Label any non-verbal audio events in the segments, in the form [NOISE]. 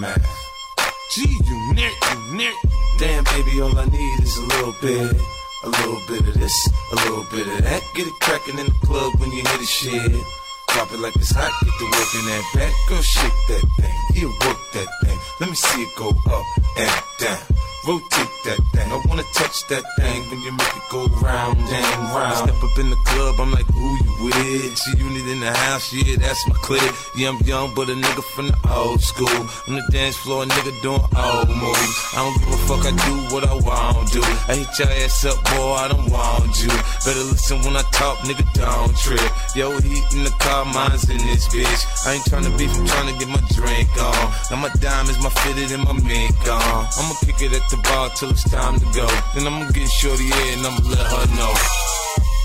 math. G unit, unit. Damn, baby, all I need is a little bit. A little bit of this, a little bit of that. Get it crackin' in the club when you hear the shit. Drop it like it's hot, get the work in that back. Girl, shake that thing, yeah, work that thing. Let me see it go up and down. Rotate that thing. I wanna touch that thing when you make it go round and round. Step up in the club, I'm like, who you with? G unit in the house, yeah, that's my clique. Yeah, I'm young, but a nigga from the old school. On the dance floor, a nigga doing old moves. I don't give a fuck, I do what I want to. I hit your ass up, boy, I don't want you. Better listen when I talk, nigga, don't trip. Yo, heat in the car, mine's in this bitch. I ain't tryna beef, I'm tryna get my drink on. Now my diamonds, my fitted, and my mink on. I'ma kick it at the bar till it's time to go. Then I'ma get shorty in and I'ma let her know.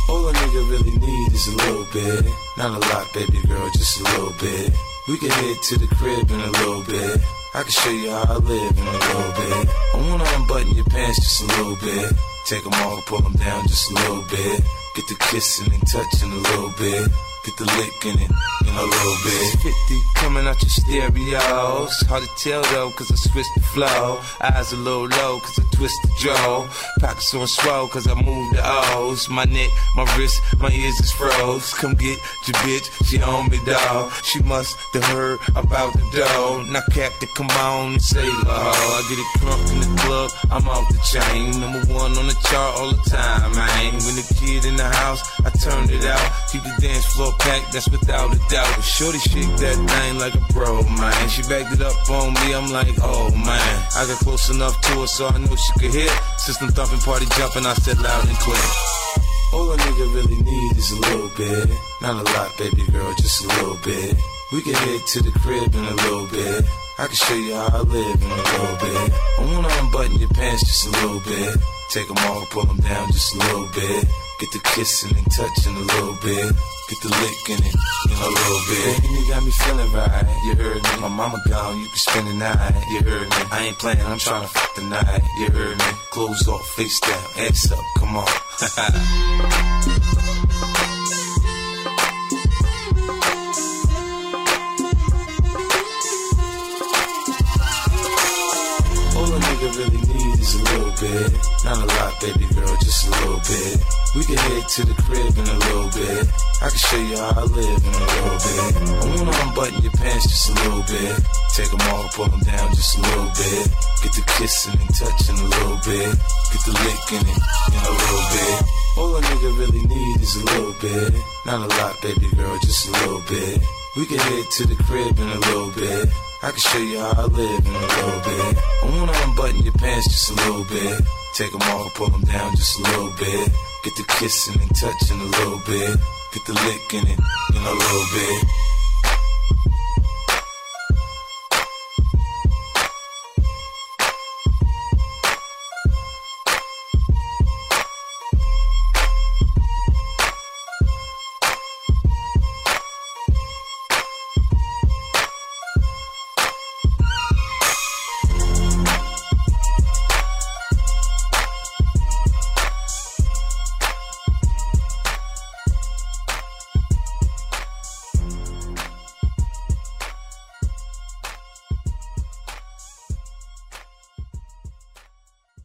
All a nigga really need is a little bit. Not a lot, baby girl, just a little bit. We can head to the crib in a little bit. I can show you how I live in a little bit. I wanna unbutton your pants just a little bit. Take them off, pull them down just a little bit. Get the kissing and touching a little bit. Get the lick in it a little bit. 50 coming out your stereos. Hard to tell though, cause I switched the flow. Eyes a little low, cause I twist the jaw. Pockets on swell, cause I move the O's. My neck, my wrist, my ears is froze. Come get your bitch, she on me, dog. She must have heard about the dough. Now, Captain, come on, say ho. I get it crunk in the club, I'm off the chain. Number one on the chart all the time, man. In the house, I turned it out. Keep the dance floor packed, that's without a doubt. But Shorty shake that thing like a pro, man. She backed it up on me, I'm like, oh man. I got close enough to her so I knew she could hear. System thumping, party jumping, I said loud and clear. All a nigga really need is a little bit. Not a lot, baby girl, just a little bit. We can head to the crib in a little bit. I can show you how I live in a little bit. I wanna unbutton your pants just a little bit. Take them off, pull them down just a little bit. Get the kissing and touching a little bit. Get the licking it in a little bit. And you got me feeling right. You heard me. My mama gone, you can spend the night. You heard me. I ain't playing, I'm trying to fuck the night. You heard me. Clothes off, face down, ass up, come on. [LAUGHS] bit. Not a lot, baby girl, just a little bit. We can head to the crib in a little bit. I can show you how I live in a little bit. I wanna unbutton your pants just a little bit. Take them off, pull them down just a little bit. Get the kissing and touching a little bit. Get the licking it in a little bit. All a nigga really need is a little bit. Not a lot, baby girl, just a little bit. We can head to the crib in a little bit. I can show you how I live in a little bit. I wanna unbutton your pants just a little bit. Take them off, pull them down just a little bit. Get the kissing and touching a little bit. Get the licking in a little bit.